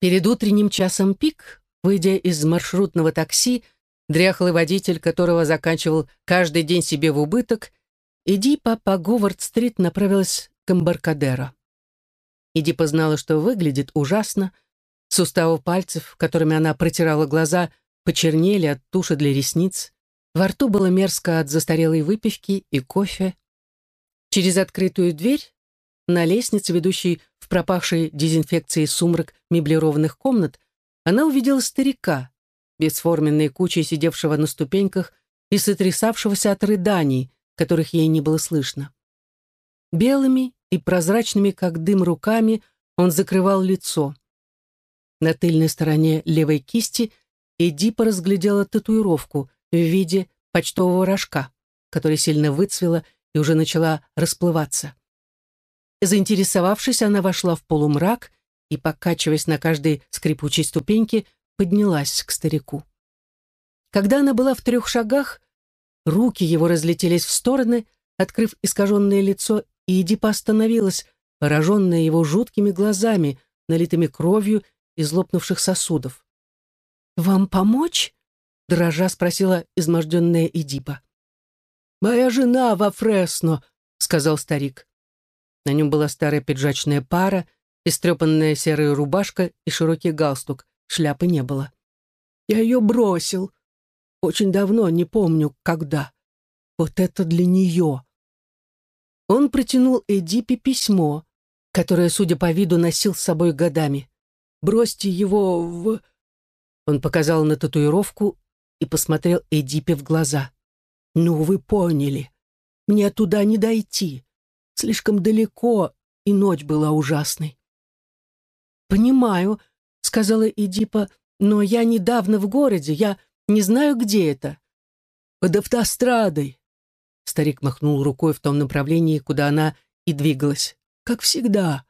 Перед утренним часом пик, выйдя из маршрутного такси, дряхлый водитель, которого заканчивал каждый день себе в убыток, Эдипа по Говард-стрит направилась к Эмбаркадеро. Эдипа знала, что выглядит ужасно. Суставы пальцев, которыми она протирала глаза, почернели от туши для ресниц. Во рту было мерзко от застарелой выпивки и кофе. Через открытую дверь на лестнице, ведущей в пропахший дезинфекцией сумрак меблированных комнат, она увидела старика, бесформенной кучей сидевшего на ступеньках и сотрясавшегося от рыданий, которых ей не было слышно. Белыми и прозрачными, как дым, руками он закрывал лицо. На тыльной стороне левой кисти Эдипа разглядела татуировку в виде почтового рожка, который сильно выцвела и уже начала расплываться. Заинтересовавшись, она вошла в полумрак и, покачиваясь на каждой скрипучей ступеньке, поднялась к старику. Когда она была в трех шагах, руки его разлетелись в стороны, открыв искаженное лицо, и Эдипа остановилась, пораженная его жуткими глазами, налитыми кровью из лопнувших сосудов. «Вам помочь?» — дрожа спросила изможденная Эдипа. «Моя жена во Фресно», — сказал старик. На нем была старая пиджачная пара, истрепанная серая рубашка и широкий галстук. Шляпы не было. «Я ее бросил. Очень давно, не помню, когда. Вот это для нее». Он протянул Эдипе письмо, которое, судя по виду, носил с собой годами. «Бросьте его в...» Он показал на татуировку и посмотрел Эдипе в глаза. «Ну, вы поняли. Мне туда не дойти. Слишком далеко, и ночь была ужасной». «Понимаю», — сказала Эдипа, «но я недавно в городе, я не знаю, где это». «Под автострадой». Старик махнул рукой в том направлении, куда она и двигалась. «Как всегда.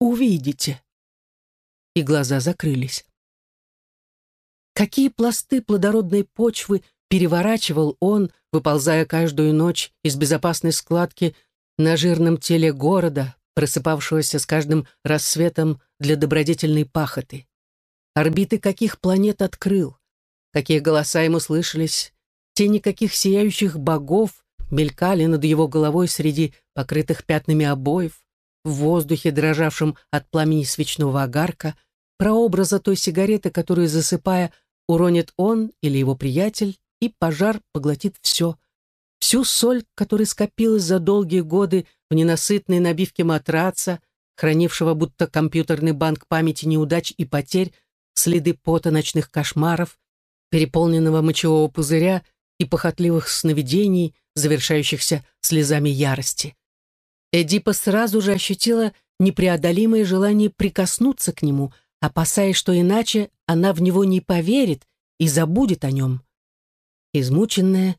Увидите». И глаза закрылись. Какие пласты плодородной почвы переворачивал он, выползая каждую ночь из безопасной складки на жирном теле города, просыпавшегося с каждым рассветом для добродетельной пахоты. Орбиты каких планет открыл, какие голоса ему слышались, тени каких сияющих богов мелькали над его головой среди покрытых пятнами обоев, в воздухе, дрожавшем от пламени свечного огарка, прообраза той сигареты, которую, засыпая, уронит он или его приятель, и пожар поглотит все. Всю соль, которая скопилась за долгие годы в ненасытной набивке матраца, хранившего будто компьютерный банк памяти неудач и потерь, следы пота ночных кошмаров, переполненного мочевого пузыря и похотливых сновидений, завершающихся слезами ярости. Эдипа сразу же ощутила непреодолимое желание прикоснуться к нему — опасаясь, что иначе она в него не поверит и забудет о нем. Измученная,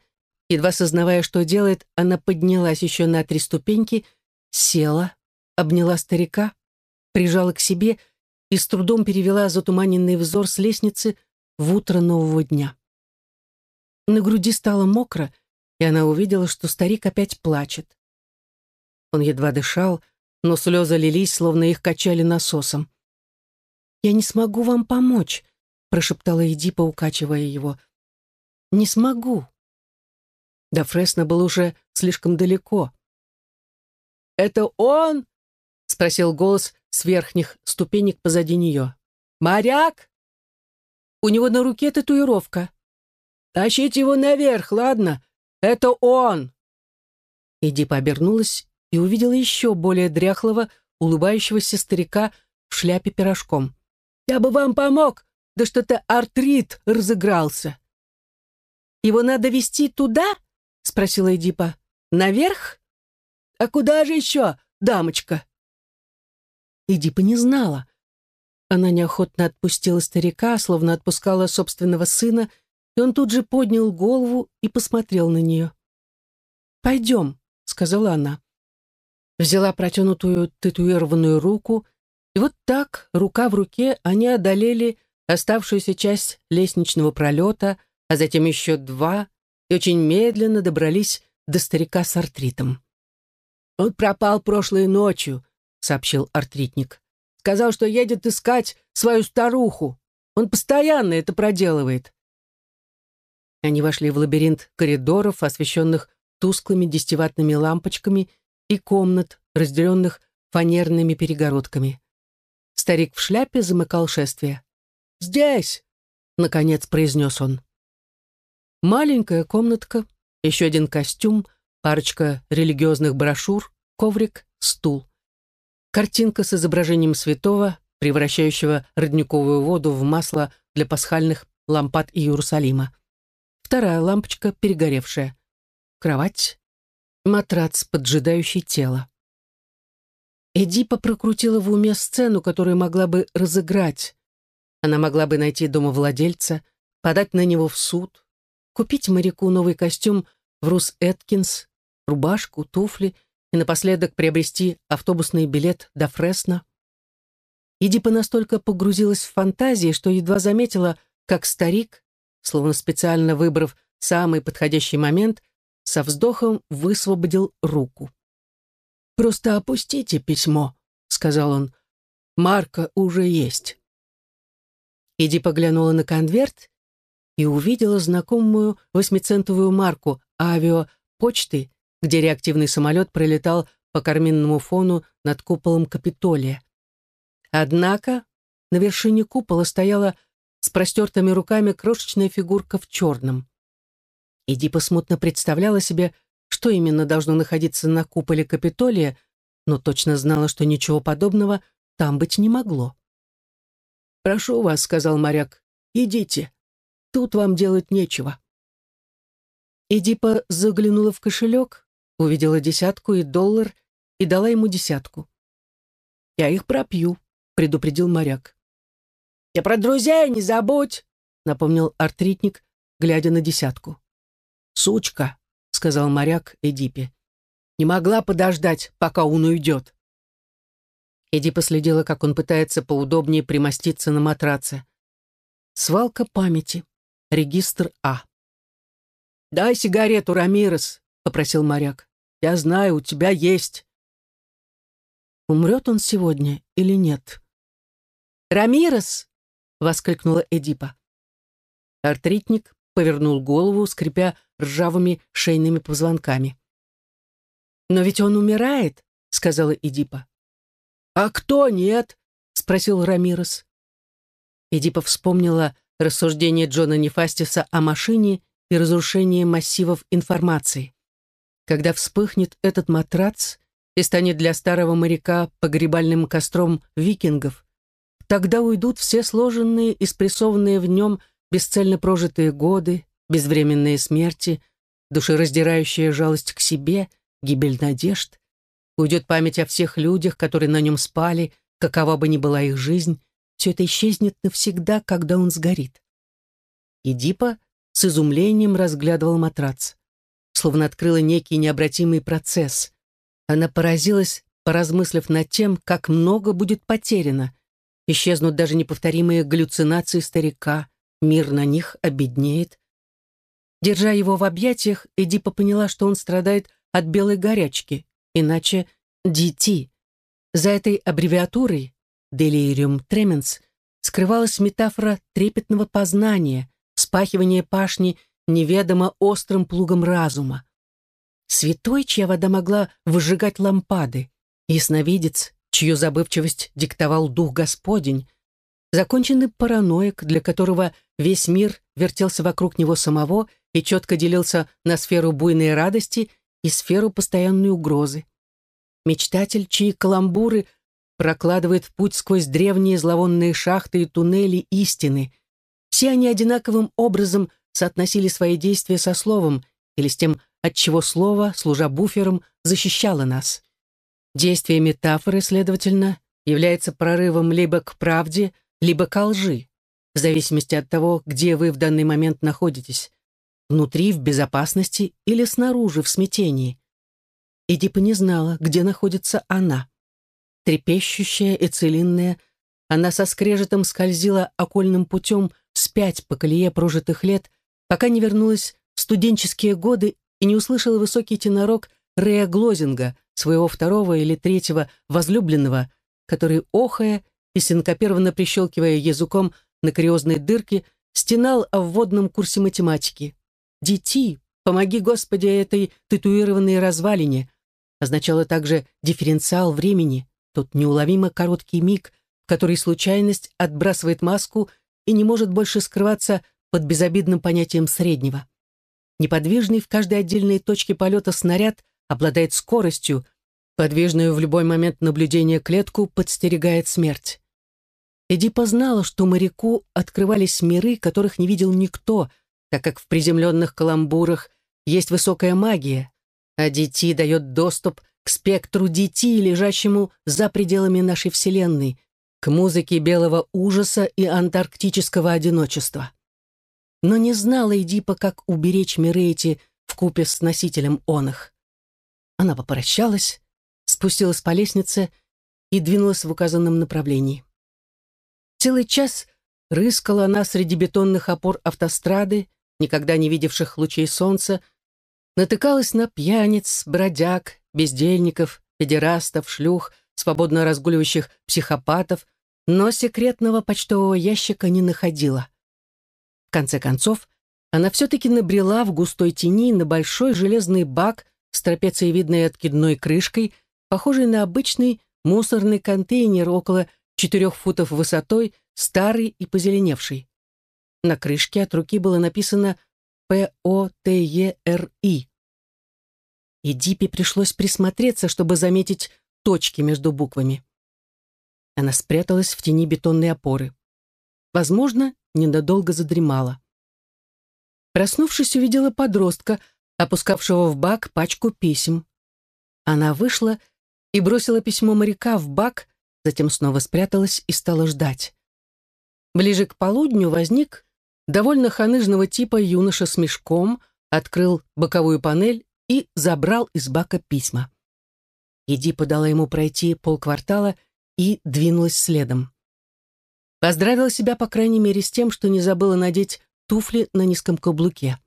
едва сознавая, что делает, она поднялась еще на три ступеньки, села, обняла старика, прижала к себе и с трудом перевела затуманенный взор с лестницы в утро нового дня. На груди стало мокро, и она увидела, что старик опять плачет. Он едва дышал, но слезы лились, словно их качали насосом. «Я не смогу вам помочь», — прошептала Эдипа, укачивая его. «Не смогу». До Фресно был уже слишком далеко. «Это он?» — спросил голос с верхних ступенек позади нее. «Моряк?» «У него на руке татуировка». «Тащите его наверх, ладно? Это он!» Эдипа обернулась и увидела еще более дряхлого, улыбающегося старика в шляпе пирожком. Я бы вам помог, да что-то артрит разыгрался. Его надо вести туда? Спросила Эдипа. Наверх? А куда же еще, дамочка? Эдипа не знала. Она неохотно отпустила старика, словно отпускала собственного сына, и он тут же поднял голову и посмотрел на нее. «Пойдем», — сказала она. Взяла протянутую татуированную руку и вот так, рука в руке, они одолели оставшуюся часть лестничного пролета, а затем еще два, очень медленно добрались до старика с артритом. «Он пропал прошлой ночью», — сообщил артритник. Сказал, что едет искать свою старуху. Он постоянно это проделывает. Они вошли в лабиринт коридоров, освещенных тусклыми десятиватными лампочками, и комнат, разделенных фанерными перегородками. Старик в шляпе замыкал шествие. «Здесь!» — наконец произнес он. Маленькая комнатка, еще один костюм, парочка религиозных брошюр, коврик, стул. Картинка с изображением святого, превращающего родниковую воду в масло для пасхальных лампад Иерусалима. Вторая лампочка, перегоревшая. Кровать, матрац, поджидающий тело. Эдипа прокрутила в уме сцену, которую могла бы разыграть. Она могла бы найти домовладельца, подать на него в суд, купить моряку новый костюм в Рус Эткинс, рубашку, туфли и напоследок приобрести автобусный билет до Фресно. Эдипа настолько погрузилась в фантазии, что едва заметила, как старик, словно специально выбрав самый подходящий момент, со вздохом высвободил руку. «Просто опустите письмо», — сказал он. «Марка уже есть». Иди поглянула на конверт и увидела знакомую восьмицентовую марку авиапочты, где реактивный самолет пролетал по карминному фону над куполом Капитолия. Однако на вершине купола стояла с простертыми руками крошечная фигурка в черном. Эдипа смутно представляла себе, что именно должно находиться на куполе Капитолия, но точно знала, что ничего подобного там быть не могло. «Прошу вас», — сказал моряк, — «идите. Тут вам делать нечего». Эдипа заглянула в кошелек, увидела десятку и доллар и дала ему десятку. «Я их пропью», — предупредил моряк. «Я про друзей не забудь», — напомнил артритник, глядя на десятку. «Сучка», — сказал моряк Эдипе. «Не могла подождать, пока он уйдет». Эдипа следила, как он пытается поудобнее примоститься на матраце. Свалка памяти. Регистр А. «Дай сигарету, Рамирес», — попросил моряк. «Я знаю, у тебя есть». Умрет он сегодня или нет? «Рамирес!» — воскликнула Эдипа. Артритник повернул голову, скрипя ржавыми шейными позвонками. «Но ведь он умирает», — сказала Эдипа. «А кто нет?» — спросил Рамирес. Эдипа вспомнила рассуждение Джона Нефастиса о машине и разрушении массивов информации. Когда вспыхнет этот матрац и станет для старого моряка погребальным костром викингов, тогда уйдут все сложенные и спрессованные в нем бесцельно прожитые годы, безвременные смерти, душераздирающая жалость к себе, гибель надежд, уйдет память о всех людях, которые на нем спали, какова бы ни была их жизнь, все это исчезнет навсегда, когда он сгорит. И Дипа с изумлением разглядывал матрац, словно открыла некий необратимый процесс. Она поразилась, поразмыслив над тем, как много будет потеряно. Исчезнут даже неповторимые галлюцинации старика, мир на них обеднеет. Держа его в объятиях, Эдипа поняла, что он страдает от белой горячки, иначе DT. За этой аббревиатурой Delirium Tremens скрывалась метафора трепетного познания, спахивания пашни неведомо острым плугом разума. Святой, чья вода могла выжигать лампады, ясновидец, чью забывчивость диктовал Дух Господень, законченный параноик, для которого весь мир вертелся вокруг него самого и четко делился на сферу буйной радости и сферу постоянной угрозы. Мечтатель, чьи каламбуры прокладывает путь сквозь древние зловонные шахты и туннели истины. Все они одинаковым образом соотносили свои действия со словом или с тем, от чего слово, служа буфером, защищало нас. Действие метафоры, следовательно, является прорывом либо к правде, либо ко лжи, в зависимости от того, где вы в данный момент находитесь, внутри, в безопасности или снаружи, в смятении. Эдипа не знала, где находится она. Трепещущая и целинная, она со скрежетом скользила окольным путем спять по колее прожитых лет, пока не вернулась в студенческие годы и не услышала высокий тенорок Рея Глозинга, своего второго или третьего возлюбленного, который, охая и, синкопированно прищелкивая языком на кариозной дырке, стенал о вводном курсе математики. «Дети, помоги, Господи, этой татуированной развалине!» означало также дифференциал времени, тот неуловимо короткий миг, в который случайность отбрасывает маску и не может больше скрываться под безобидным понятием среднего. Неподвижный в каждой отдельной точке полета снаряд обладает скоростью, подвижную в любой момент наблюдения клетку подстерегает смерть. Эдипа знала, что моряку открывались миры, которых не видел никто, так как в приземленных каламбурах есть высокая магия, а Дети дает доступ к спектру Дети, лежащему за пределами нашей Вселенной, к музыке белого ужаса и антарктического одиночества. Но не знала Эдипа, как уберечь миры эти вкупе с носителем он. Она попрощалась, спустилась по лестнице и двинулась в указанном направлении. Целый час рыскала она среди бетонных опор автострады, никогда не видевших лучей солнца, натыкалась на пьяниц, бродяг, бездельников, педерастов, шлюх, свободно разгуливающих психопатов, но секретного почтового ящика не находила. В конце концов, она все-таки набрела в густой тени на большой железный бак с трапециевидной откидной крышкой, похожий на обычный мусорный контейнер около четырех футов высотой, старый и позеленевший. На крышке от руки было написано П-О-Т-Е-Р-И. Эдипе пришлось присмотреться, чтобы заметить точки между буквами. Она спряталась в тени бетонной опоры. Возможно, ненадолго задремала. Проснувшись, увидела подростка, опускавшего в бак пачку писем. Она вышла и бросила письмо моряка в бак, затем снова спряталась и стала ждать. Ближе к полудню возник довольно ханыжного типа юноша с мешком, открыл боковую панель и забрал из бака письма. Иди подала ему пройти полквартала и двинулась следом. Поздравила себя, по крайней мере, с тем, что не забыла надеть туфли на низком каблуке.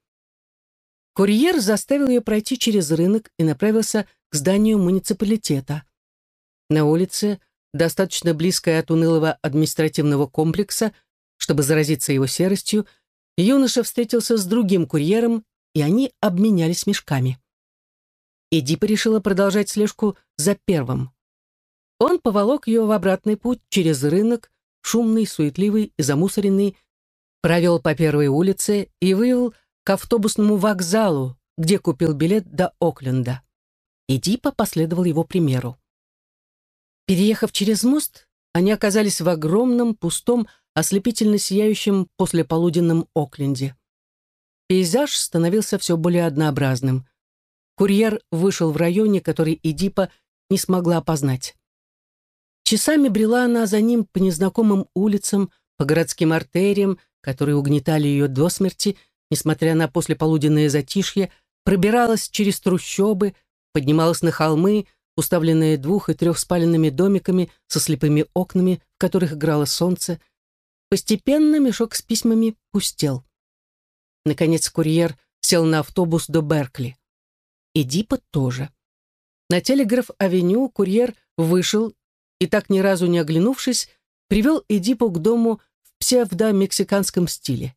Курьер заставил ее пройти через рынок и направился к зданию муниципалитета. На улице достаточно близкая от унылого административного комплекса, чтобы заразиться его серостью, юноша встретился с другим курьером, и они обменялись мешками. Эдипа решила продолжать слежку за первым. Он поволок ее в обратный путь через рынок, шумный, суетливый и замусоренный, провел по первой улице и вывел к автобусному вокзалу, где купил билет до Окленда. Эдипа последовал его примеру. Переехав через мост, они оказались в огромном, пустом, ослепительно сияющем послеполуденном Окленде. Пейзаж становился все более однообразным. Курьер вышел в районе, который Эдипа не смогла опознать. Часами брела она за ним по незнакомым улицам, по городским артериям, которые угнетали ее до смерти, несмотря на послеполуденное затишье, пробиралась через трущобы, поднималась на холмы, уставленные двух- и трехспаленными домиками со слепыми окнами, в которых играло солнце. Постепенно мешок с письмами пустел. Наконец курьер сел на автобус до Беркли. И Дипа тоже. На Телеграф-авеню курьер вышел и, так ни разу не оглянувшись, привел Эдипу к дому в псевдо-мексиканском стиле.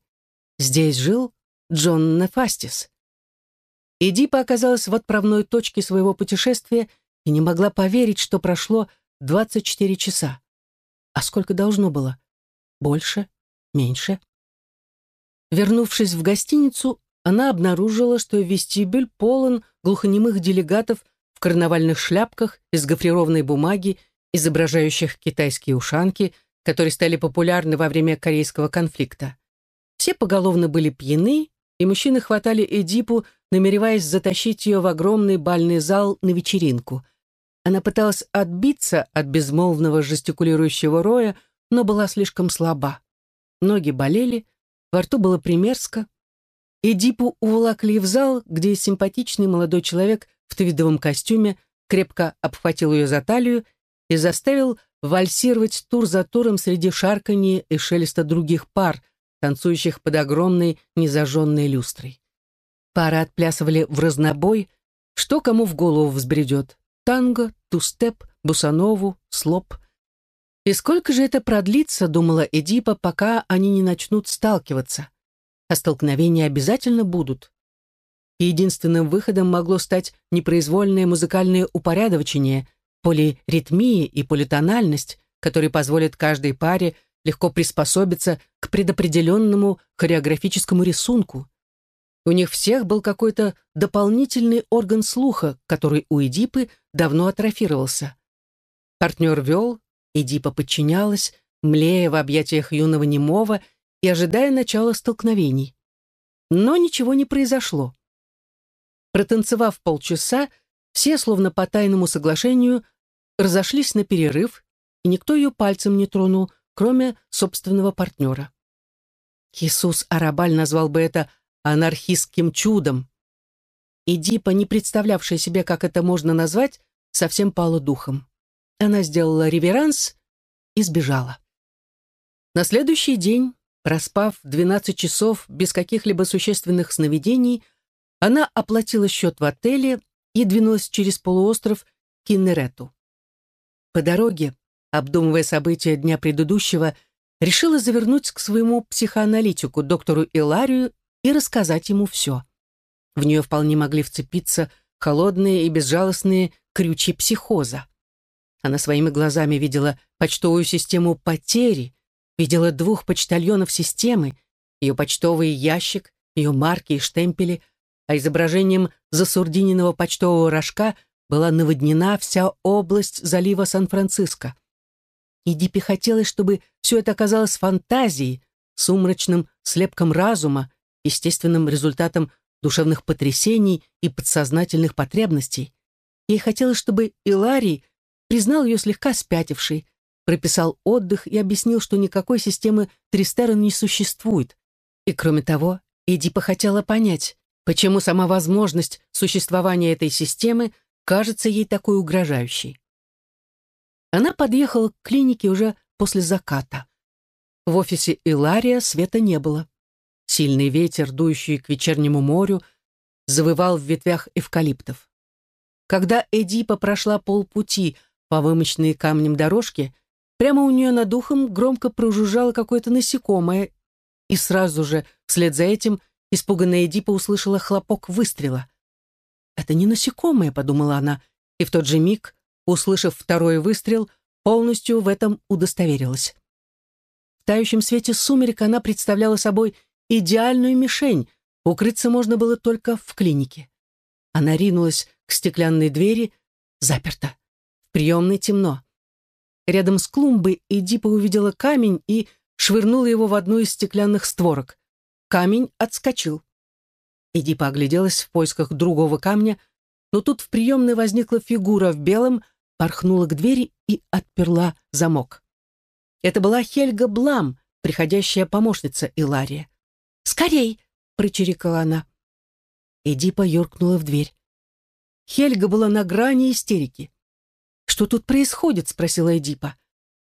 Здесь жил Джон Нефастис. Эдипа оказалась в отправной точке своего путешествия и не могла поверить, что прошло 24 часа. А сколько должно было? Больше? Меньше? Вернувшись в гостиницу, она обнаружила, что вестибюль полон глухонемых делегатов в карнавальных шляпках из гофрированной бумаги, изображающих китайские ушанки, которые стали популярны во время корейского конфликта. Все поголовно были пьяны, и мужчины хватали Эдипу, намереваясь затащить ее в огромный бальный зал на вечеринку. Она пыталась отбиться от безмолвного жестикулирующего роя, но была слишком слаба. Ноги болели, во рту было примерзко. Эдипу уволокли в зал, где симпатичный молодой человек в твидовом костюме крепко обхватил ее за талию и заставил вальсировать тур за туром среди шарканья и шелеста других пар, танцующих под огромной незажженной люстрой. Пары отплясывали в разнобой, что кому в голову взбредет танго, тустеп, бусанову, слоп. И сколько же это продлится, думала Эдипа, пока они не начнут сталкиваться. А столкновения обязательно будут. Единственным выходом могло стать непроизвольное музыкальное упорядочение, полиритмия и политональность, которые позволят каждой паре легко приспособиться к предопределенному хореографическому рисунку. У них всех был какой-то дополнительный орган слуха, который у Эдипы давно атрофировался. Партнер вел, Эдипа подчинялась, млея в объятиях юного немого и ожидая начала столкновений. Но ничего не произошло. Протанцевав полчаса, все, словно по тайному соглашению, разошлись на перерыв, и никто ее пальцем не тронул, кроме собственного партнера. Иисус Арабаль назвал бы это анархистским чудом. Эдипа, не представлявшая себе, как это можно назвать, совсем пала духом. Она сделала реверанс и сбежала. На следующий день, проспав 12 часов без каких-либо существенных сновидений, она оплатила счет в отеле и двинулась через полуостров к Киннерету. По дороге, обдумывая события дня предыдущего, решила завернуть к своему психоаналитику, доктору Иларию, и рассказать ему все. В нее вполне могли вцепиться холодные и безжалостные крючи психоза. Она своими глазами видела почтовую систему потери, видела двух почтальонов системы, ее почтовый ящик, ее марки и штемпели, а изображением засурдиненного почтового рожка была наводнена вся область залива Сан-Франциско. И Дипи хотелось, чтобы все это оказалось фантазией, сумрачным слепком разума, естественным результатом душевных потрясений и подсознательных потребностей. Ей хотелось, чтобы Иларий признал ее слегка спятившей, прописал отдых и объяснил, что никакой системы Тристера не существует. И кроме того, Эдипа хотела понять, почему сама возможность существования этой системы кажется ей такой угрожающей. Она подъехала к клинике уже после заката. В офисе Илария света не было. Сильный ветер, дующий к вечернему морю, завывал в ветвях эвкалиптов. Когда Эдипа прошла полпути по вымощенной камнем дорожке, прямо у нее над ухом громко прожужжало какое-то насекомое, и сразу же, вслед за этим, испуганная Эдипа услышала хлопок выстрела. «Это не насекомое», — подумала она, и в тот же миг, услышав второй выстрел, полностью в этом удостоверилась. В тающем свете сумерек она представляла собой идеальную мишень, укрыться можно было только в клинике. Она ринулась к стеклянной двери, заперта приемной темно. Рядом с клумбой Эдипа увидела камень и швырнула его в одну из стеклянных створок. Камень отскочил. Эдипа огляделась в поисках другого камня, но тут в приемной возникла фигура в белом, порхнула к двери и отперла замок. Это была Хельга Блам, приходящая помощница Илария. «Скорей!» — прочирикала она. Эдипа юркнула в дверь. Хельга была на грани истерики. «Что тут происходит?» — спросила Эдипа.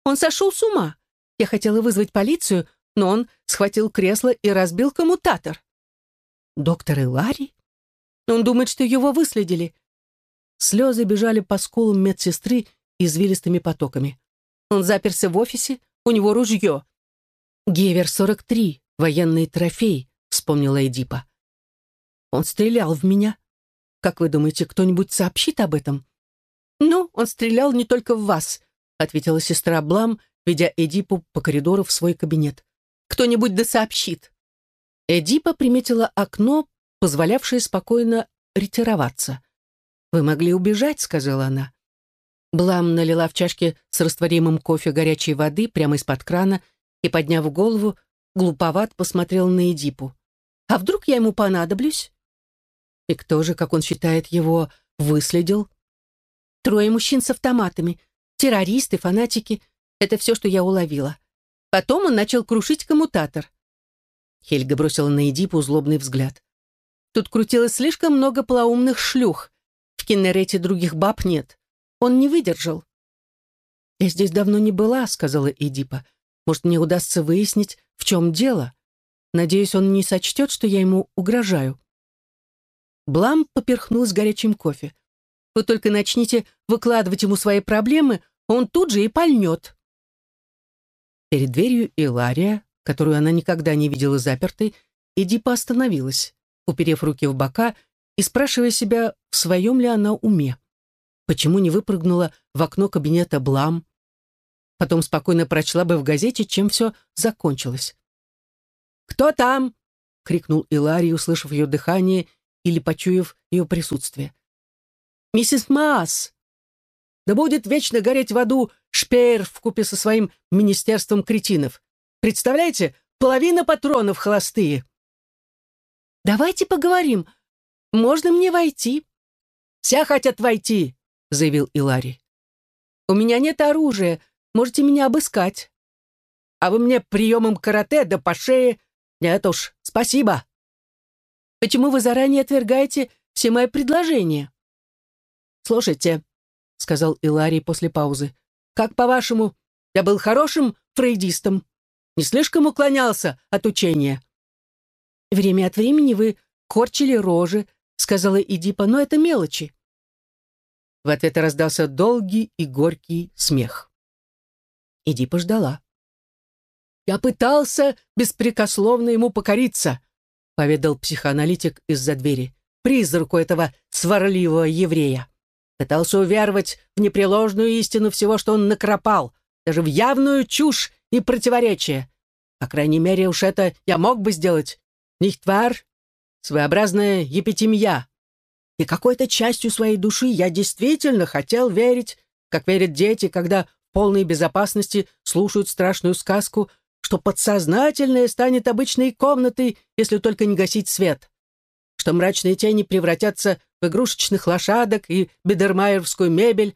«Он сошел с ума. Я хотела вызвать полицию, но он схватил кресло и разбил коммутатор». «Доктор Илари?» «Он думает, что его выследили». Слезы бежали по скулам медсестры извилистыми потоками. Он заперся в офисе, у него ружье. «Гевер-43, военный трофей», — вспомнила Эдипа. «Он стрелял в меня. Как вы думаете, кто-нибудь сообщит об этом?» «Ну, он стрелял не только в вас», — ответила сестра Блам, ведя Эдипу по коридору в свой кабинет. «Кто-нибудь да сообщит». Эдипа приметила окно, позволявшее спокойно ретироваться. «Вы могли убежать», — сказала она. Блам налила в чашке с растворимым кофе горячей воды прямо из-под крана и, подняв голову, глуповат посмотрел на Эдипу. «А вдруг я ему понадоблюсь?» «И кто же, как он считает, его выследил?» Трое мужчин с автоматами. Террористы, фанатики. Это все, что я уловила. Потом он начал крушить коммутатор. Хельга бросила на Эдипу злобный взгляд. Тут крутилось слишком много полоумных шлюх. В Кеннерете других баб нет. Он не выдержал. «Я здесь давно не была», — сказала Эдипа. «Может, мне удастся выяснить, в чем дело? Надеюсь, он не сочтет, что я ему угрожаю». Блам поперхнулась горячим кофе. Вы только начните выкладывать ему свои проблемы, он тут же и пальнет. Перед дверью Илария, которую она никогда не видела запертой, Эдипа остановилась, уперев руки в бока и спрашивая себя, в своем ли она уме. Почему не выпрыгнула в окно кабинета Блам? Потом спокойно прочла бы в газете, чем все закончилось. «Кто там?» — крикнул Иларий, услышав ее дыхание или почуяв ее присутствие. «Миссис Маас!» «Да будет вечно гореть в аду Шпеер вкупе со своим министерством кретинов. Представляете, половина патронов холостые!» «Давайте поговорим. Можно мне войти?» «Все хотят войти», — заявил Иларий. «У меня нет оружия. Можете меня обыскать». «А вы мне приемом карате да по шее «Нет уж, спасибо». «Почему вы заранее отвергаете все мои предложения?» «Слушайте», — сказал Иларий после паузы, «как по-вашему, я был хорошим фрейдистом? Не слишком уклонялся от учения?» «Время от времени вы корчили рожи», — сказала Эдипа, «но это мелочи». В ответ раздался долгий и горький смех. Эдипа ждала. «Я пытался беспрекословно ему покориться», — поведал психоаналитик из-за двери, призраку этого сварливого еврея. Пытался уверовать в непреложную истину всего, что он накропал, даже в явную чушь и противоречие. По крайней мере, уж это я мог бы сделать. Нихтвар, своеобразная епитемья. И какой-то частью своей души я действительно хотел верить, как верят дети, когда в полной безопасности слушают страшную сказку что подсознательное станет обычной комнатой, если только не гасить свет, что мрачные тени превратятся в игрушечных лошадок и бедермайерскую мебель,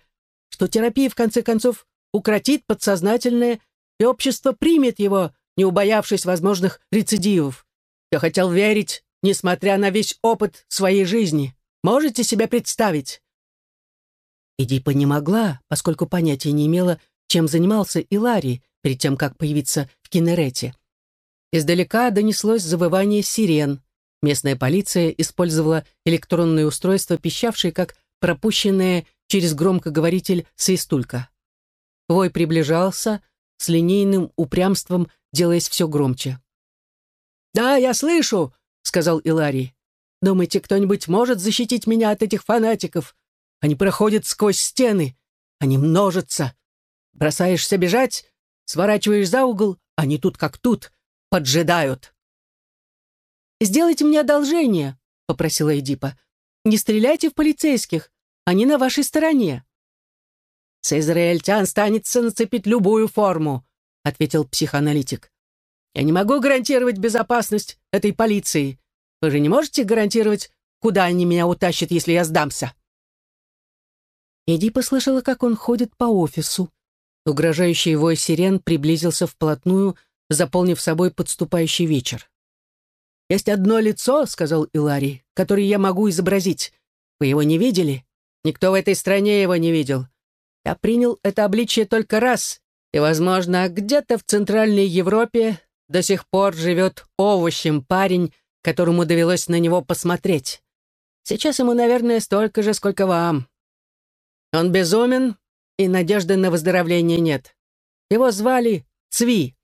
что терапия, в конце концов, укротит подсознательное, и общество примет его, не убоявшись возможных рецидивов. Я хотел верить, несмотря на весь опыт своей жизни. Можете себе представить? Эдипа не могла, поскольку понятия не имела, чем занимался Иларий перед тем, как появиться в Кинерете. Издалека донеслось завывание сирен. Местная полиция использовала электронное устройство, пищавшее как пропущенное через громкоговоритель свистулька. Вой приближался, с линейным упрямством делаясь все громче. «Да, я слышу», — сказал Иларий. «Думаете, кто-нибудь может защитить меня от этих фанатиков? Они проходят сквозь стены, они множатся. Бросаешься бежать, сворачиваешь за угол, они тут как тут, поджидают. «Сделайте мне одолжение», — попросила Эдипа. «Не стреляйте в полицейских, они на вашей стороне». «С израильтян станется нацепить любую форму», — ответил психоаналитик. «Я не могу гарантировать безопасность этой полиции. Вы же не можете гарантировать, куда они меня утащат, если я сдамся?» Эдипа слышала, как он ходит по офису. Угрожающий вой сирен приблизился вплотную, заполнив собой подступающий вечер. «Есть одно лицо, — сказал Иларий, — которое я могу изобразить. Вы его не видели? Никто в этой стране его не видел. Я принял это обличие только раз, и, возможно, где-то в Центральной Европе до сих пор живет овощем парень, которому довелось на него посмотреть. Сейчас ему, наверное, столько же, сколько вам. Он безумен, и надежды на выздоровление нет. Его звали Цви.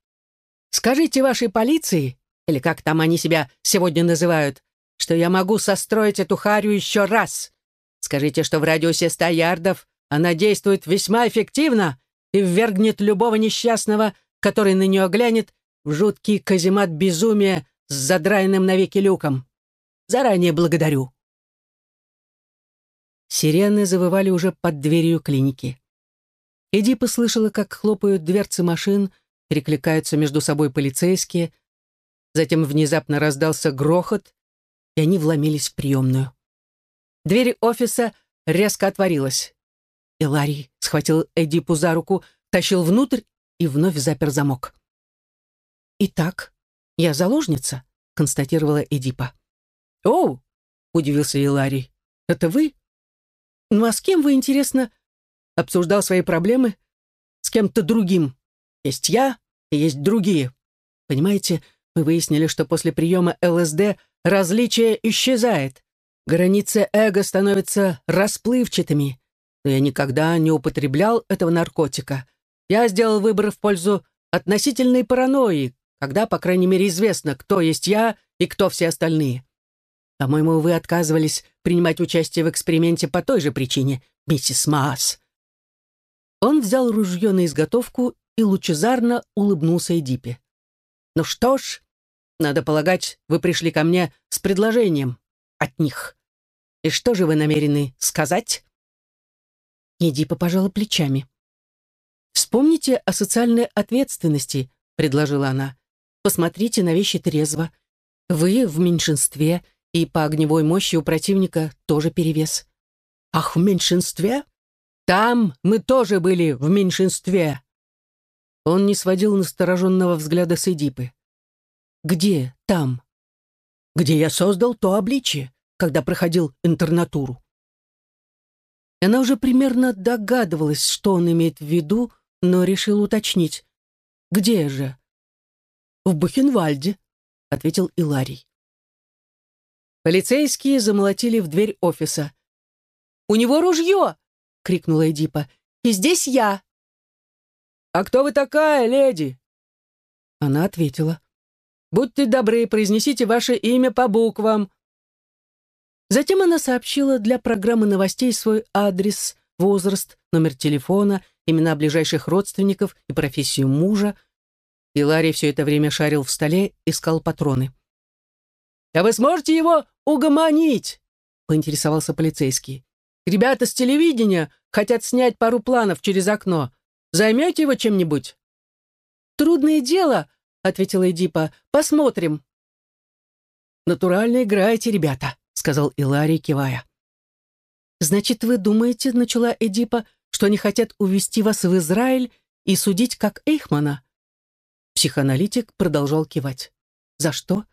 Скажите вашей полиции, или как там они себя сегодня называют, что я могу состроить эту харю еще раз. Скажите, что в радиусе ста ярдов она действует весьма эффективно и ввергнет любого несчастного, который на нее глянет, в жуткий каземат безумия с задраенным навеки люком. Заранее благодарю. Сирены завывали уже под дверью клиники. Эди послышала, как хлопают дверцы машин, перекликаются между собой полицейские. Затем внезапно раздался грохот, и они вломились в приемную. Дверь офиса резко отворилась. Иларий схватил Эдипу за руку, тащил внутрь и вновь запер замок. «Итак, я заложница», — констатировала Эдипа. «Оу!» — удивился Иларий. «Это вы? Ну а с кем вы, интересно, обсуждал свои проблемы с кем-то другим. Есть я и есть другие. Понимаете, мы выяснили, что после приема ЛСД различие исчезает. Границы эго становятся расплывчатыми. Но я никогда не употреблял этого наркотика. Я сделал выбор в пользу относительной паранойи, когда, по крайней мере, известно, кто есть я и кто все остальные. По-моему, вы отказывались принимать участие в эксперименте по той же причине, миссис Маас». Он взял ружье на изготовку и лучезарно улыбнулся Эдипе. «Ну что ж, надо полагать, вы пришли ко мне с предложением от них. И что же вы намерены сказать?» Эдипа пожала плечами. «Вспомните о социальной ответственности», — предложила она. «Посмотрите на вещи трезво. Вы в меньшинстве, и по огневой мощи у противника тоже перевес». «Ах, в меньшинстве? Там мы тоже были в меньшинстве!» Он не сводил настороженного взгляда с Эдипы. «Где там?» «Где я создал то обличие, когда проходил интернатуру». Она уже примерно догадывалась, что он имеет в виду, но решил уточнить. «Где же?» «В Бухенвальде», — ответил Иларий. Полицейские замолотили в дверь офиса. «У него ружье!» — крикнула Эдипа. «И здесь я!» «А кто вы такая, леди?» Она ответила. «Будьте добры, произнесите ваше имя по буквам». Затем она сообщила для программы новостей свой адрес, возраст, номер телефона, имена ближайших родственников и профессию мужа. И Ларри все это время шарил в столе, искал патроны. «А вы сможете его угомонить?» — поинтересовался полицейский. «Ребята с телевидения хотят снять пару планов через окно. Займете его чем-нибудь?» «Трудное дело», — ответила Эдипа. «Посмотрим». «Натурально играете, ребята», — сказал Иларий, кивая. «Значит, вы думаете, — начала Эдипа, — что они хотят увезти вас в Израиль и судить как Эйхмана?» Психоаналитик продолжал кивать. «За что?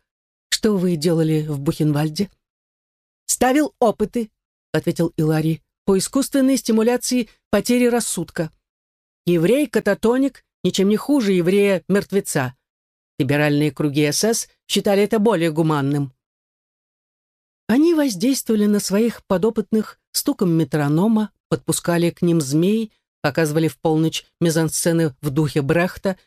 Что вы делали в Бухенвальде?» «Ставил опыты», — ответил Иларий, «по искусственной стимуляции потери рассудка. Еврей-кататоник ничем не хуже еврея-мертвеца. Либеральные круги СС считали это более гуманным. Они воздействовали на своих подопытных стуком метронома, подпускали к ним змей, показывали в полночь мизансцены в духе Брехта,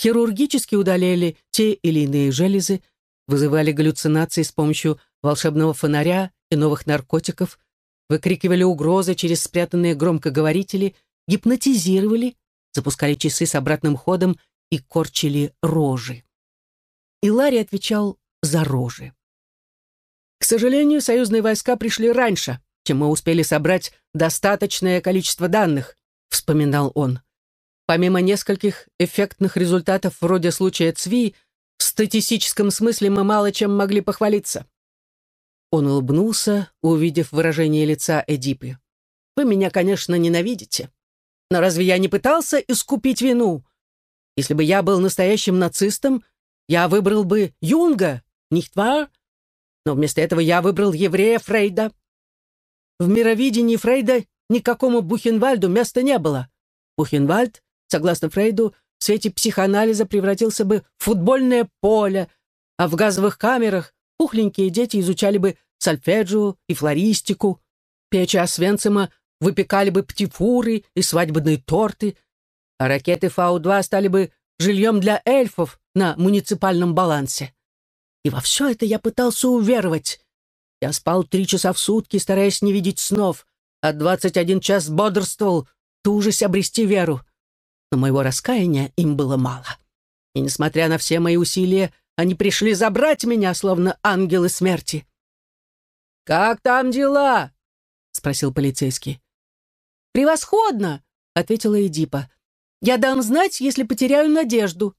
хирургически удаляли те или иные железы, вызывали галлюцинации с помощью волшебного фонаря и новых наркотиков, выкрикивали угрозы через спрятанные громкоговорители, гипнотизировали, запускали часы с обратным ходом и корчили рожи. И Ларри отвечал за рожи. К сожалению, союзные войска пришли раньше, чем мы успели собрать достаточное количество данных, вспоминал он. Помимо нескольких эффектных результатов вроде случая Цви, в статистическом смысле мы мало чем могли похвалиться. Он улыбнулся, увидев выражение лица Эдипы. «Вы меня, конечно, ненавидите. Но разве я не пытался искупить вину? Если бы я был настоящим нацистом, я выбрал бы Юнга, нихтва? Но вместо этого я выбрал еврея Фрейда. В мировидении Фрейда никакому Бухенвальду места не было. Бухенвальд, согласно Фрейду, в свете психоанализа превратился бы в футбольное поле, а в газовых камерах пухленькие дети изучали бы сольфеджио и флористику, печи Освенцима выпекали бы птифуры и свадебные торты, а ракеты Фау-2 стали бы жильем для эльфов на муниципальном балансе. И во все это я пытался уверовать. Я спал три часа в сутки, стараясь не видеть снов, а двадцать один час бодрствовал, тужась обрести веру. Но моего раскаяния им было мало. И, несмотря на все мои усилия, они пришли забрать меня, словно ангелы смерти. «Как там дела?» — спросил полицейский. «Превосходно!» — ответила Эдипа. «Я дам знать, если потеряю надежду».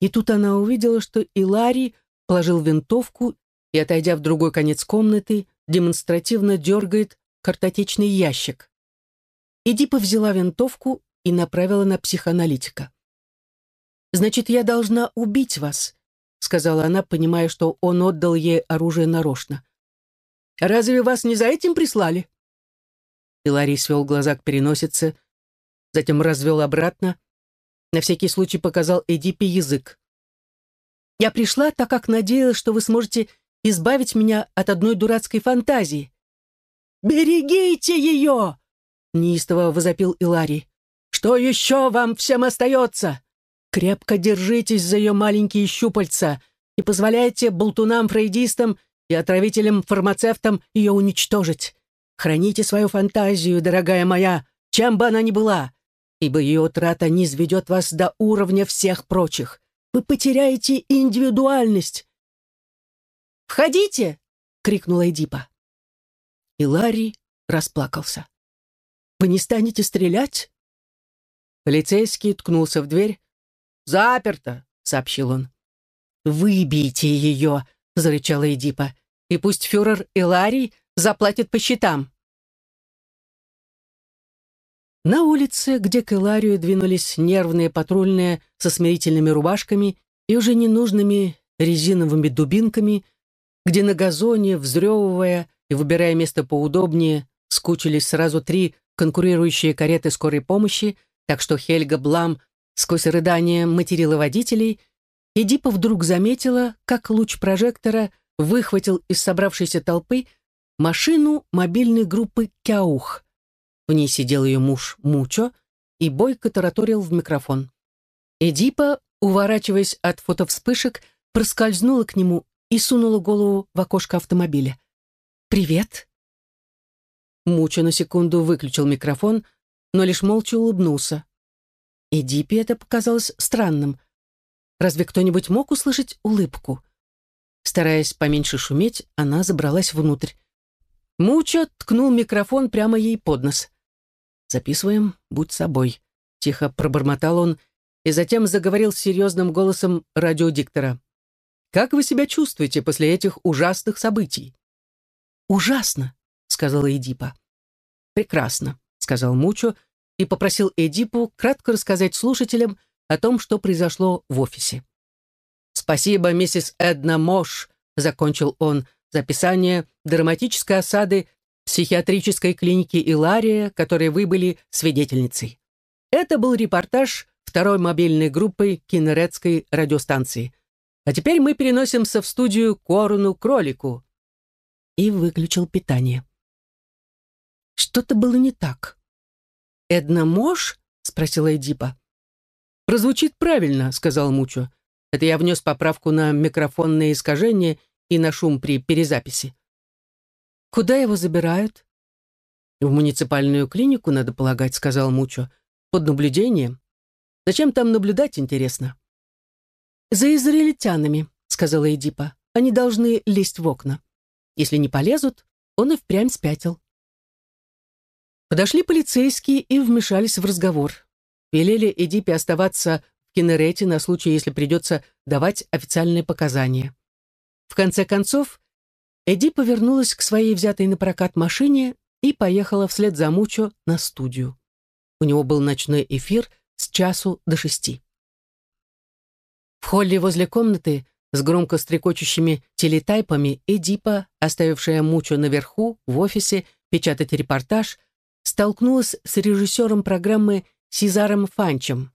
И тут она увидела, что Иларий положил винтовку и, отойдя в другой конец комнаты, демонстративно дергает картотечный ящик. Эдипа взяла винтовку и направила на психоаналитика. «Значит, я должна убить вас», — сказала она, понимая, что он отдал ей оружие нарочно. «Разве вас не за этим прислали?» Иларий свел глаза к переносице, затем развел обратно. На всякий случай показал Эдипе язык. «Я пришла, так как надеялась, что вы сможете избавить меня от одной дурацкой фантазии». «Берегите ее!» — неистово возопил Иларий. «Что еще вам всем остается? Крепко держитесь за ее маленькие щупальца и позволяйте болтунам-фрейдистам и отравителям-фармацевтам ее уничтожить. Храните свою фантазию, дорогая моя, чем бы она ни была, ибо ее утрата не изведет вас до уровня всех прочих. Вы потеряете индивидуальность. «Входите!» — крикнула Эдипа. И Ларри расплакался. «Вы не станете стрелять?» Полицейский ткнулся в дверь. «Заперто!» — сообщил он. «Выбейте ее!» — зарычала Эдипа. «И пусть фюрер и Ларри заплатят по счетам!» На улице, где к Иларию двинулись нервные патрульные со смирительными рубашками и уже ненужными резиновыми дубинками, где на газоне, взрёвывая и выбирая место поудобнее, скучились сразу три конкурирующие кареты скорой помощи, так что Хельга Блам сквозь рыдания материла водителей, и Дипа вдруг заметила, как луч прожектора выхватил из собравшейся толпы машину мобильной группы «Кяух». В ней сидел ее муж Мучо и бойко тараторил в микрофон. Эдипа, уворачиваясь от фотовспышек, проскользнула к нему и сунула голову в окошко автомобиля. «Привет!» Мучо на секунду выключил микрофон, но лишь молча улыбнулся. Эдипе это показалось странным. Разве кто-нибудь мог услышать улыбку? Стараясь поменьше шуметь, она забралась внутрь. Мучо ткнул микрофон прямо ей под нос. «Записываем, будь собой», — тихо пробормотал он и затем заговорил серьезным голосом радиодиктора. «Как вы себя чувствуете после этих ужасных событий?» «Ужасно», — сказала Эдипа. «Прекрасно», — сказал Мучо и попросил Эдипу кратко рассказать слушателям о том, что произошло в офисе. «Спасибо, миссис Эдна Мош», — закончил он, — «записание драматической осады психиатрической клиники Илария, которой вы были свидетельницей. Это был репортаж второй мобильной группы Кинеретской радиостанции. А теперь мы переносимся в студию Корону Кролику. И выключил питание. Что-то было не так. «Эдна Мош?» — спросила Эдипа. «Прозвучит правильно», — сказал Мучо. «Это я внес поправку на микрофонные искажения и на шум при перезаписи». «Куда его забирают?» «В муниципальную клинику, надо полагать», — сказал Мучо. «Под наблюдением. Зачем там наблюдать, интересно?» «За израильтянами», — сказала Эдипа. «Они должны лезть в окна. Если не полезут, он и впрямь спятил». Подошли полицейские и вмешались в разговор. Велели Эдипе оставаться в Кенерете на случай, если придется давать официальные показания. В конце концов, Эди повернулась к своей взятой на прокат машине и поехала вслед за Мучо на студию. У него был ночной эфир с часу до шести. В холле возле комнаты с громко стрекочущими телетайпами Эдипа, оставившая Мучо наверху, в офисе, печатать репортаж, столкнулась с режиссером программы Сизаром Фанчем.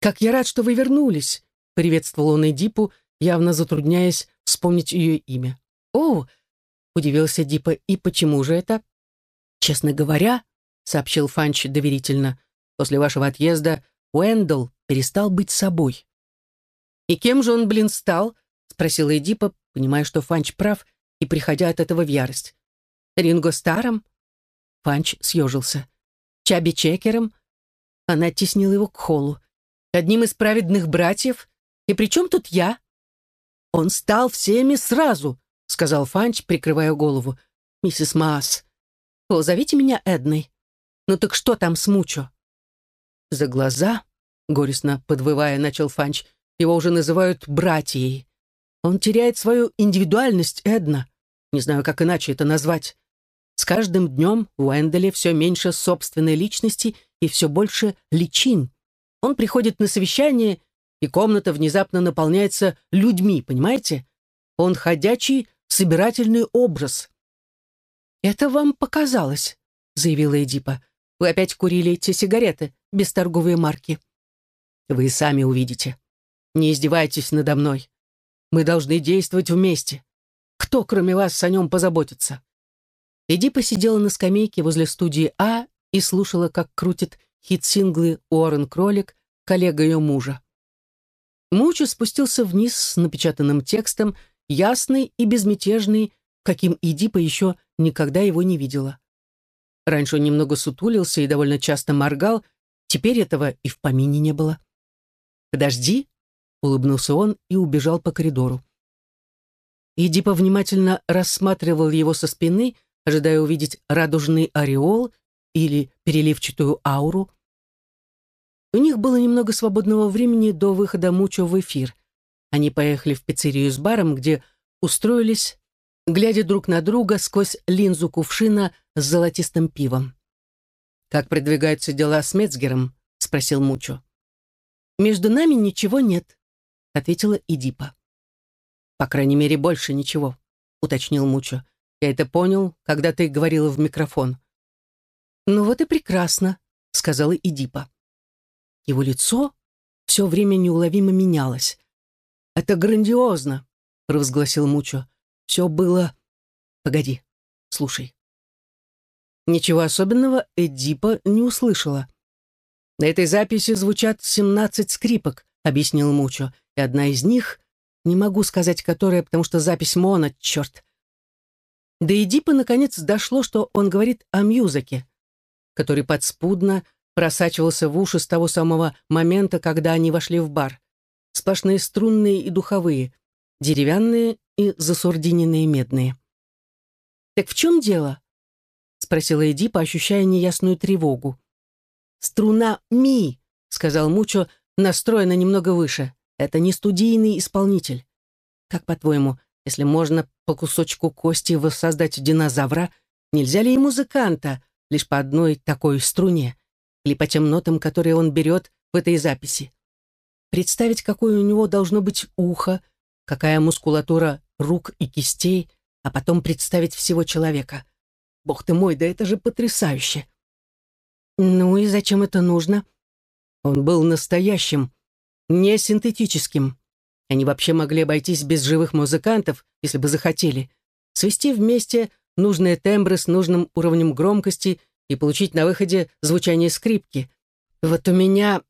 «Как я рад, что вы вернулись!» — приветствовал он Эдипу, явно затрудняясь вспомнить ее имя. «О!» — удивился Дипа. «И почему же это?» «Честно говоря», — сообщил Фанч доверительно, «после вашего отъезда Уэндл перестал быть собой». «И кем же он, блин, стал?» — спросила Эдипа, понимая, что Фанч прав, и приходя от этого в ярость. «Ринго Старом?» Фанч съежился. «Чаби Чекером?» Она оттеснила его к холлу. «Одним из праведных братьев? И при чем тут я?» «Он стал всеми сразу!» — сказал Фанч, прикрывая голову. «Миссис Маас, о, зовите меня Эдной. Ну так что там с Мучо?» «За глаза», — горестно подвывая, начал Фанч, «его уже называют братьей. Он теряет свою индивидуальность, Эдна. Не знаю, как иначе это назвать. С каждым днем у Энделе все меньше собственной личности и все больше личин. Он приходит на совещание, и комната внезапно наполняется людьми, понимаете? Он ходячий собирательный образ. «Это вам показалось», — заявила Эдипа. «Вы опять курили эти сигареты без торговой марки». «Вы сами увидите. Не издевайтесь надо мной. Мы должны действовать вместе. Кто, кроме вас, о нем позаботится?» Эдипа сидела на скамейке возле студии А и слушала, как крутит хит-синглы Уоррен Кролик, коллега ее мужа. Мучо спустился вниз с напечатанным текстом, ясный и безмятежный, каким Идипа еще никогда его не видела. Раньше он немного сутулился и довольно часто моргал, теперь этого и в помине не было. «Подожди», — улыбнулся он и убежал по коридору. Идипа внимательно рассматривал его со спины, ожидая увидеть радужный ореол или переливчатую ауру. У них было немного свободного времени до выхода Мучо в эфир. Они поехали в пиццерию с баром, где устроились, глядя друг на друга сквозь линзу кувшина с золотистым пивом. «Как продвигаются дела с Мецгером?» — спросил Мучо. «Между нами ничего нет», — ответила Идипа. «По крайней мере, больше ничего», — уточнил Мучо. «Я это понял, когда ты говорила в микрофон». «Ну вот и прекрасно», — сказала Идипа. Его лицо все время неуловимо менялось. «Это грандиозно», — провозгласил Мучо. «Все было...» «Погоди, слушай». Ничего особенного Эдипа не услышала. «На этой записи звучат семнадцать скрипок», — объяснил Мучо, «и одна из них, не могу сказать которая, потому что запись моно, черт». До Эдипа наконец дошло, что он говорит о мюзике, который подспудно просачивался в уши с того самого момента, когда они вошли в бар. Сплошные струнные и духовые, деревянные и засурдиненные медные. «Так в чем дело?» — спросила Эдипа, ощущая неясную тревогу. «Струна ми», — сказал Мучо, настроена немного выше. «Это не студийный исполнитель. Как по-твоему, если можно по кусочку кости воссоздать динозавра, нельзя ли и музыканта лишь по одной такой струне? Или по тем нотам, которые он берет в этой записи? Представить, какое у него должно быть ухо, какая мускулатура рук и кистей, а потом представить всего человека — Бог ты мой, да это же потрясающе. Ну и зачем это нужно? Он был настоящим, не синтетическим. Они вообще могли обойтись без живых музыкантов, если бы захотели. Свести вместе нужные тембры с нужным уровнем громкости и получить на выходе звучание скрипки. Вот у меня...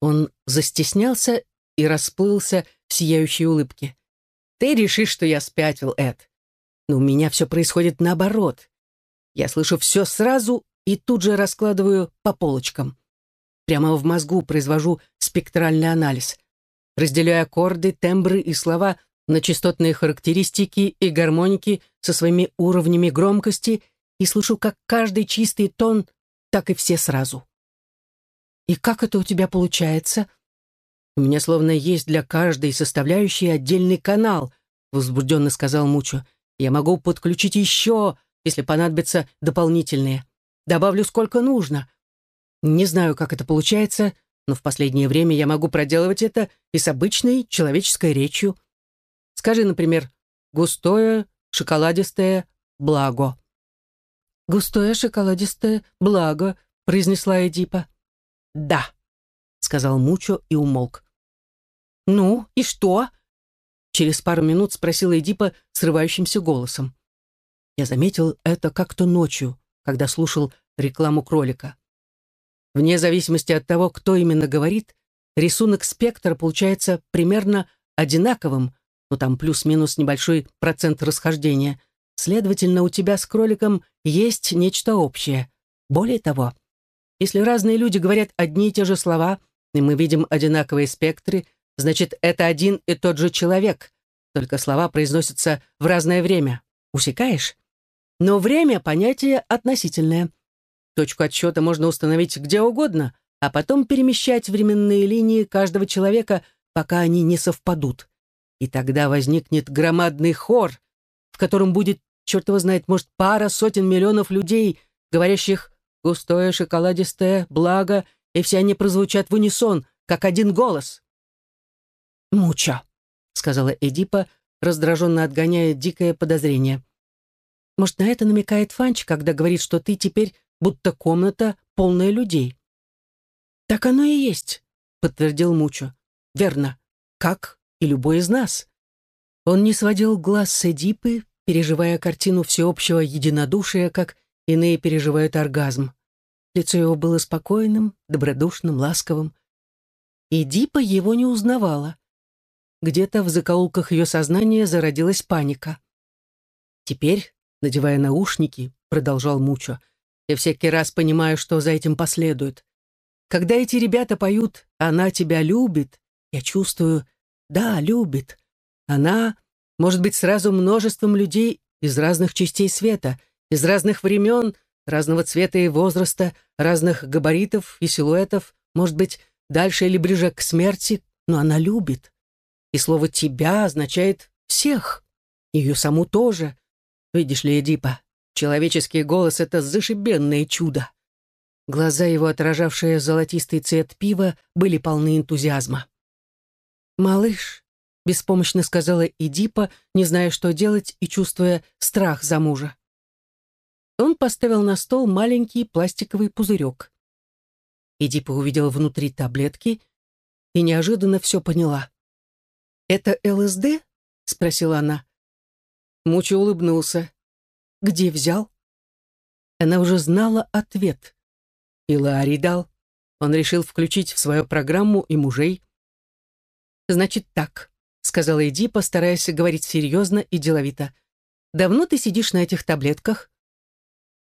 Он застеснялся и расплылся в сияющей улыбке. «Ты решишь, что я спятил, Эд. Но у меня все происходит наоборот. Я слышу все сразу и тут же раскладываю по полочкам. Прямо в мозгу произвожу спектральный анализ. Разделяю аккорды, тембры и слова на частотные характеристики и гармоники со своими уровнями громкости и слышу как каждый чистый тон, так и все сразу. И как это у тебя получается? У меня словно есть для каждой составляющей отдельный канал, возбужденно сказал Мучо. Я могу подключить еще, если понадобятся дополнительные. Добавлю сколько нужно. Не знаю, как это получается, но в последнее время я могу проделывать это и с обычной человеческой речью. Скажи, например, густое, шоколадистое благо. «Густое шоколадистое благо», — произнесла Эдипа. «Да», — сказал Мучо и умолк. «Ну, и что?» Через пару минут спросила Эдипа срывающимся голосом. Я заметил это как-то ночью, когда слушал рекламу кролика. Вне зависимости от того, кто именно говорит, рисунок спектра получается примерно одинаковым, но там плюс-минус небольшой процент расхождения. Следовательно, у тебя с кроликом есть нечто общее. Более того, если разные люди говорят одни и те же слова, и мы видим одинаковые спектры, значит, это один и тот же человек, только слова произносятся в разное время. Усекаешь? Но время — понятие относительное. Точку отсчета можно установить где угодно, а потом перемещать временные линии каждого человека, пока они не совпадут. И тогда возникнет громадный хор, в котором будет, черт его знает, может, пара сотен миллионов людей, говорящих «густое шоколадистое благо», и все они прозвучат в унисон, как один голос. «Муча», — сказала Эдипа, раздраженно отгоняя дикое подозрение. Может, на это намекает Фанч, когда говорит, что ты теперь будто комната, полная людей. Так оно и есть, подтвердил Мучо. Верно, как и любой из нас. Он не сводил глаз с Эдипы, переживая картину всеобщего единодушия, как иные переживают оргазм. Лицо его было спокойным, добродушным, ласковым. Эдипа его не узнавала. где-то в закоулках ее сознания зародилась паника. «Теперь, надевая наушники, — продолжал Мучо, — я всякий раз понимаю, что за этим последует. Когда эти ребята поют «Она тебя любит», я чувствую, да, любит. Она, может быть, сразу множеством людей из разных частей света, из разных времен, разного цвета и возраста, разных габаритов и силуэтов, может быть, дальше или ближе к смерти, но она любит. И слово «тебя» означает «всех». Ее саму тоже. Видишь ли, Эдипа, человеческий голос — это зашибенное чудо. Глаза его, отражавшие золотистый цвет пива, были полны энтузиазма. «Малыш», — беспомощно сказала Эдипа, не зная, что делать и чувствуя страх за мужа. Он поставил на стол маленький пластиковый пузырек. Эдипа увидела внутри таблетки и неожиданно все поняла. «Это ЛСД?» — спросила она. Мучо улыбнулся. «Где взял?» Она уже знала ответ. И Ларри дал. Он решил включить в свою программу и мужей. «Значит так», — сказала Эдипа, стараясь говорить серьезно и деловито. «Давно ты сидишь на этих таблетках?»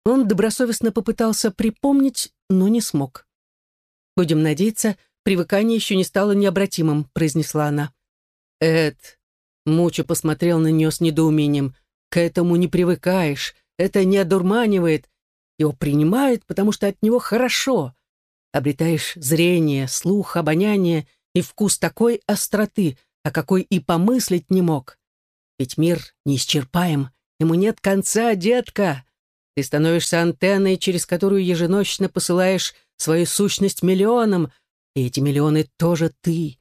Он добросовестно попытался припомнить, но не смог. «Будем надеяться, привыкание еще не стало необратимым», — произнесла она. «Эд», — Мучо посмотрел на нее с недоумением, «к этому не привыкаешь, это не одурманивает, его принимают, потому что от него хорошо. Обретаешь зрение, слух, обоняние и вкус такой остроты, о какой и помыслить не мог. Ведь мир неисчерпаем, ему нет конца, детка. Ты становишься антенной, через которую еженочно посылаешь свою сущность миллионам, и эти миллионы тоже ты.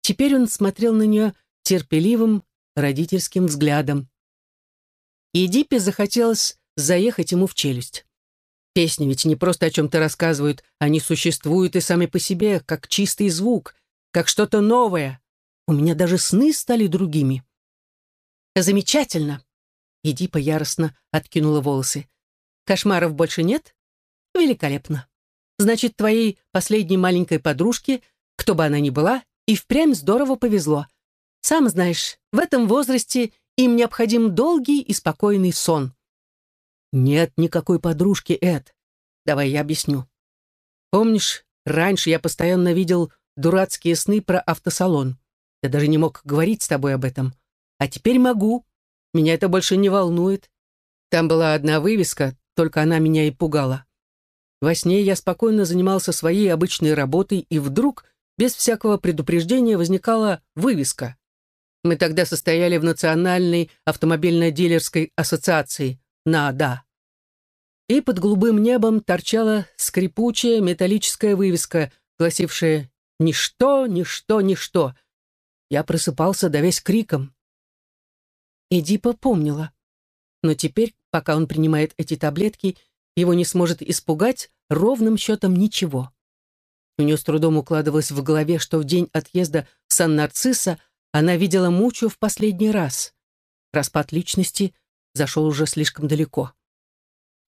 Теперь он смотрел на нее терпеливым, родительским взглядом. И захотелось заехать ему в челюсть. Песни ведь не просто о чем-то рассказывают, они существуют и сами по себе, как чистый звук, как что-то новое. У меня даже сны стали другими. Замечательно. Эдипа яростно откинула волосы. Кошмаров больше нет? Великолепно. Значит, твоей последней маленькой подружке, кто бы она ни была, и впрямь здорово повезло. Сам знаешь, в этом возрасте им необходим долгий и спокойный сон. Нет никакой подружки, Эд. Давай я объясню. Помнишь, раньше я постоянно видел дурацкие сны про автосалон. Я даже не мог говорить с тобой об этом. А теперь могу. Меня это больше не волнует. Там была одна вывеска, только она меня и пугала. Во сне я спокойно занимался своей обычной работой, и вдруг, без всякого предупреждения, возникала вывеска. Мы тогда состояли в Национальной автомобильно-дилерской ассоциации, НАДА. И под голубым небом торчала скрипучая металлическая вывеска, гласившая «Ничто, ничто, ничто». Я просыпался до весь криком. Эдипа помнила. Но теперь, пока он принимает эти таблетки, его не сможет испугать ровным счетом ничего. У нее с трудом укладывалось в голове, что в день отъезда в Сан-Нарцисса она видела Мучу в последний раз. Распад личности зашел уже слишком далеко.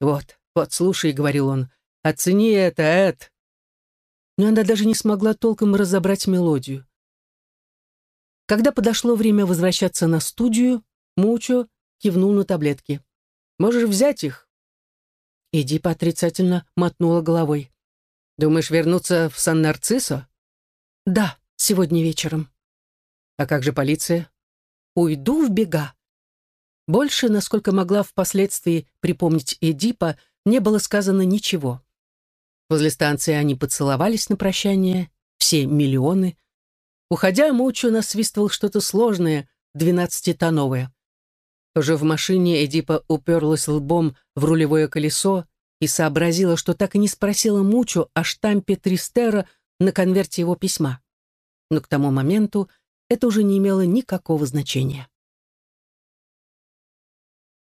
«Вот, вот, слушай», — говорил он, — «оцени это, Эд». Но она даже не смогла толком разобрать мелодию. Когда подошло время возвращаться на студию, Мучо кивнул на таблетки. «Можешь взять их?» Эдипа отрицательно мотнула головой. «Думаешь вернуться в Сан-Нарциссо?» «Да, сегодня вечером». «А как же полиция?» «Уйду в бега». Больше, насколько могла впоследствии припомнить Эдипа, не было сказано ничего. Возле станции они поцеловались на прощание, все миллионы. Уходя, Мучо насвистывал что-то сложное, двенадцатитоновое. Уже в машине Эдипа уперлась лбом в рулевое колесо и сообразила, что так и не спросила Мучу о штампе Тристера на конверте его письма. Но к тому моменту это уже не имело никакого значения.